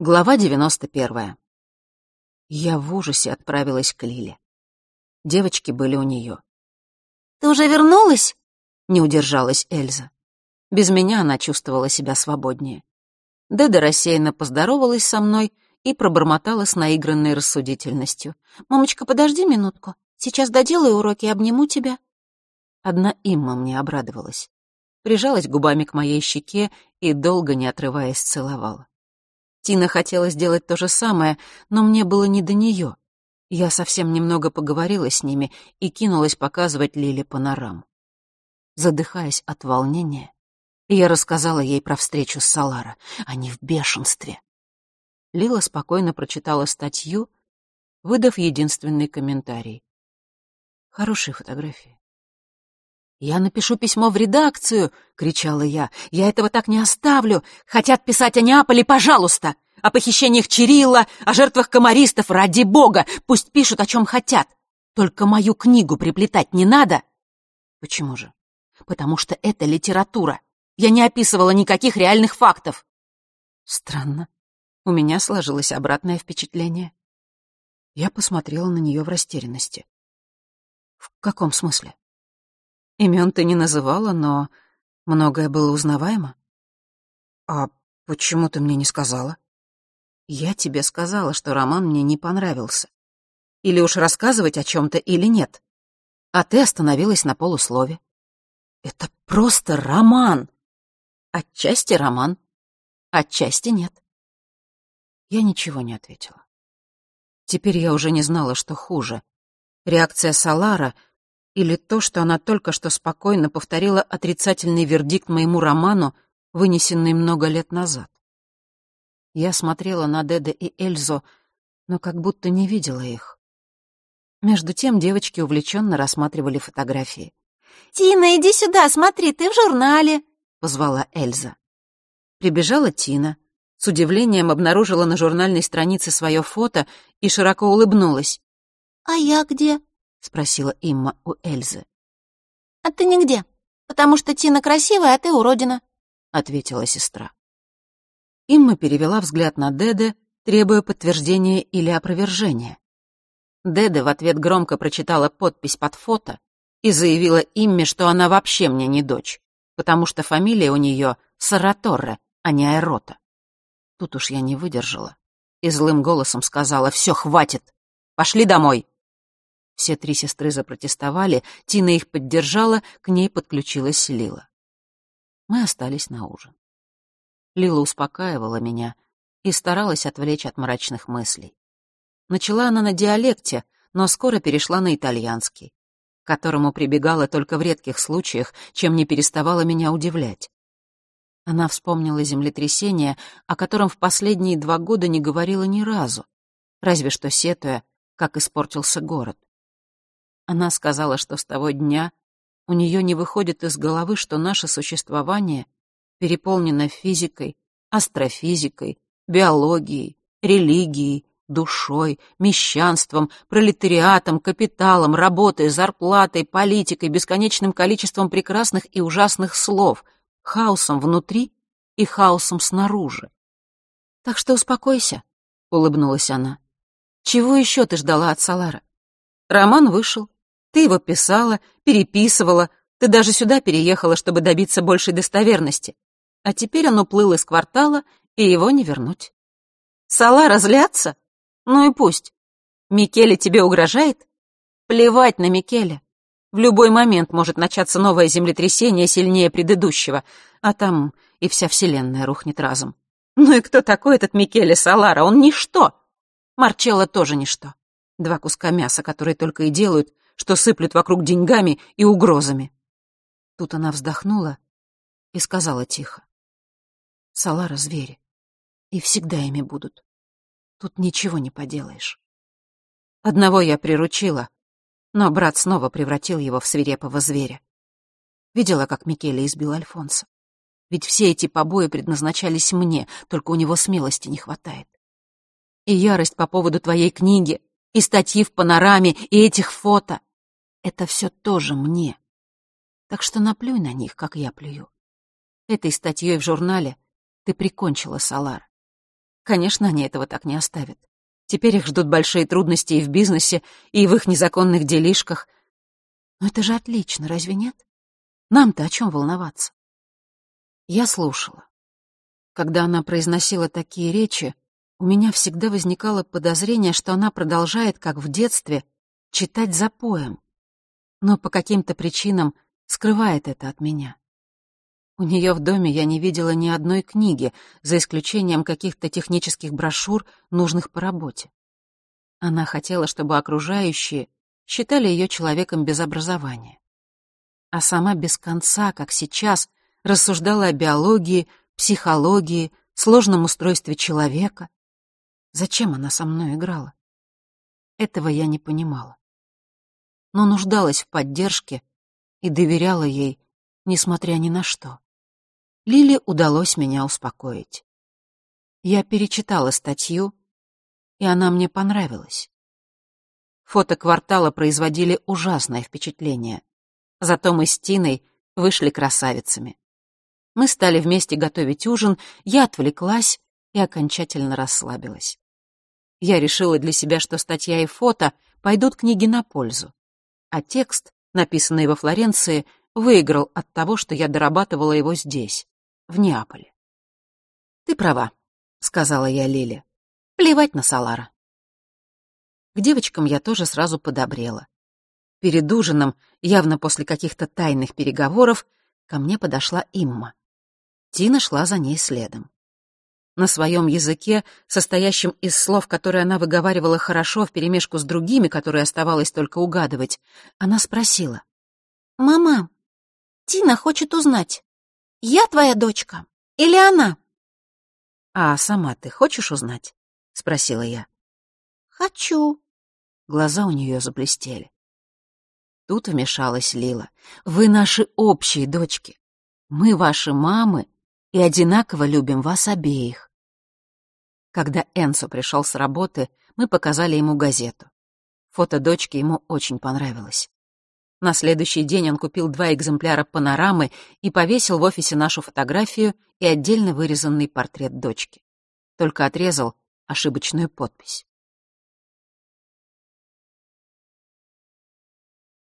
Глава 91. Я в ужасе отправилась к Лиле. Девочки были у нее. «Ты уже вернулась?» — не удержалась Эльза. Без меня она чувствовала себя свободнее. Деда рассеянно поздоровалась со мной и пробормотала с наигранной рассудительностью. «Мамочка, подожди минутку. Сейчас доделаю уроки и обниму тебя». Одна Имма мне обрадовалась. Прижалась губами к моей щеке и, долго не отрываясь, целовала. Тина хотела сделать то же самое, но мне было не до нее. Я совсем немного поговорила с ними и кинулась показывать Лиле панораму. Задыхаясь от волнения, я рассказала ей про встречу с Салара. Они в бешенстве. Лила спокойно прочитала статью, выдав единственный комментарий. Хорошие фотографии. «Я напишу письмо в редакцию!» — кричала я. «Я этого так не оставлю! Хотят писать о Неаполе, пожалуйста! О похищениях Чирилла, о жертвах комаристов, ради бога! Пусть пишут, о чем хотят! Только мою книгу приплетать не надо!» «Почему же?» «Потому что это литература. Я не описывала никаких реальных фактов». Странно. У меня сложилось обратное впечатление. Я посмотрела на нее в растерянности. «В каком смысле?» Имен ты не называла, но многое было узнаваемо. А почему ты мне не сказала? Я тебе сказала, что роман мне не понравился. Или уж рассказывать о чем-то, или нет. А ты остановилась на полуслове. Это просто роман. Отчасти роман, отчасти нет. Я ничего не ответила. Теперь я уже не знала, что хуже. Реакция Салара — или то, что она только что спокойно повторила отрицательный вердикт моему роману, вынесенный много лет назад. Я смотрела на Деда и Эльзу, но как будто не видела их. Между тем девочки увлеченно рассматривали фотографии. «Тина, иди сюда, смотри, ты в журнале!» — позвала Эльза. Прибежала Тина, с удивлением обнаружила на журнальной странице свое фото и широко улыбнулась. «А я где?» — спросила Имма у Эльзы. «А ты нигде, потому что Тина красивая, а ты уродина», — ответила сестра. Имма перевела взгляд на Деде, требуя подтверждения или опровержения. Деде в ответ громко прочитала подпись под фото и заявила Имме, что она вообще мне не дочь, потому что фамилия у нее Сараторре, а не Айрота. Тут уж я не выдержала и злым голосом сказала «Все, хватит! Пошли домой!» Все три сестры запротестовали, Тина их поддержала, к ней подключилась Лила. Мы остались на ужин. Лила успокаивала меня и старалась отвлечь от мрачных мыслей. Начала она на диалекте, но скоро перешла на итальянский, к которому прибегала только в редких случаях, чем не переставала меня удивлять. Она вспомнила землетрясение, о котором в последние два года не говорила ни разу, разве что сетуя, как испортился город. Она сказала, что с того дня у нее не выходит из головы, что наше существование переполнено физикой, астрофизикой, биологией, религией, душой, мещанством, пролетариатом, капиталом, работой, зарплатой, политикой, бесконечным количеством прекрасных и ужасных слов, хаосом внутри и хаосом снаружи. «Так что успокойся», — улыбнулась она. «Чего еще ты ждала от Салара? Роман вышел, ты его писала, переписывала, ты даже сюда переехала, чтобы добиться большей достоверности. А теперь он уплыл из квартала, и его не вернуть. Сала разлятся? Ну и пусть. Микеле тебе угрожает? Плевать на Микеле. В любой момент может начаться новое землетрясение сильнее предыдущего, а там и вся вселенная рухнет разом. Ну и кто такой этот Микеле Салара? Он ничто. Марчелло тоже ничто. Два куска мяса, которые только и делают, что сыплют вокруг деньгами и угрозами. Тут она вздохнула и сказала тихо. Салара — звери, и всегда ими будут. Тут ничего не поделаешь. Одного я приручила, но брат снова превратил его в свирепого зверя. Видела, как Микеле избил Альфонса. Ведь все эти побои предназначались мне, только у него смелости не хватает. И ярость по поводу твоей книги, и статьи в панораме, и этих фото это все тоже мне. Так что наплюй на них, как я плюю. Этой статьей в журнале ты прикончила Салар. Конечно, они этого так не оставят. Теперь их ждут большие трудности и в бизнесе, и в их незаконных делишках. Но это же отлично, разве нет? Нам-то о чем волноваться? Я слушала. Когда она произносила такие речи, у меня всегда возникало подозрение, что она продолжает, как в детстве, читать запоем, но по каким-то причинам скрывает это от меня. У нее в доме я не видела ни одной книги, за исключением каких-то технических брошюр, нужных по работе. Она хотела, чтобы окружающие считали ее человеком без образования. А сама без конца, как сейчас, рассуждала о биологии, психологии, сложном устройстве человека. Зачем она со мной играла? Этого я не понимала. Но нуждалась в поддержке и доверяла ей, несмотря ни на что. Лиле удалось меня успокоить. Я перечитала статью, и она мне понравилась. Фото квартала производили ужасное впечатление. Зато мы с Тиной вышли красавицами. Мы стали вместе готовить ужин, я отвлеклась и окончательно расслабилась. Я решила для себя, что статья и фото пойдут книге на пользу, а текст, написанный во Флоренции, выиграл от того, что я дорабатывала его здесь в Неаполе. «Ты права», — сказала я Лиле. «Плевать на Салара». К девочкам я тоже сразу подобрела. Перед ужином, явно после каких-то тайных переговоров, ко мне подошла Имма. Тина шла за ней следом. На своем языке, состоящем из слов, которые она выговаривала хорошо вперемешку с другими, которые оставалось только угадывать, она спросила. «Мама, Тина хочет узнать, я твоя дочка или она?» «А сама ты хочешь узнать?» — спросила я. «Хочу». Глаза у нее заблестели. Тут вмешалась Лила. «Вы наши общие дочки. Мы ваши мамы и одинаково любим вас обеих». Когда Энсо пришел с работы, мы показали ему газету. Фото дочки ему очень понравилось. На следующий день он купил два экземпляра панорамы и повесил в офисе нашу фотографию и отдельно вырезанный портрет дочки. Только отрезал ошибочную подпись.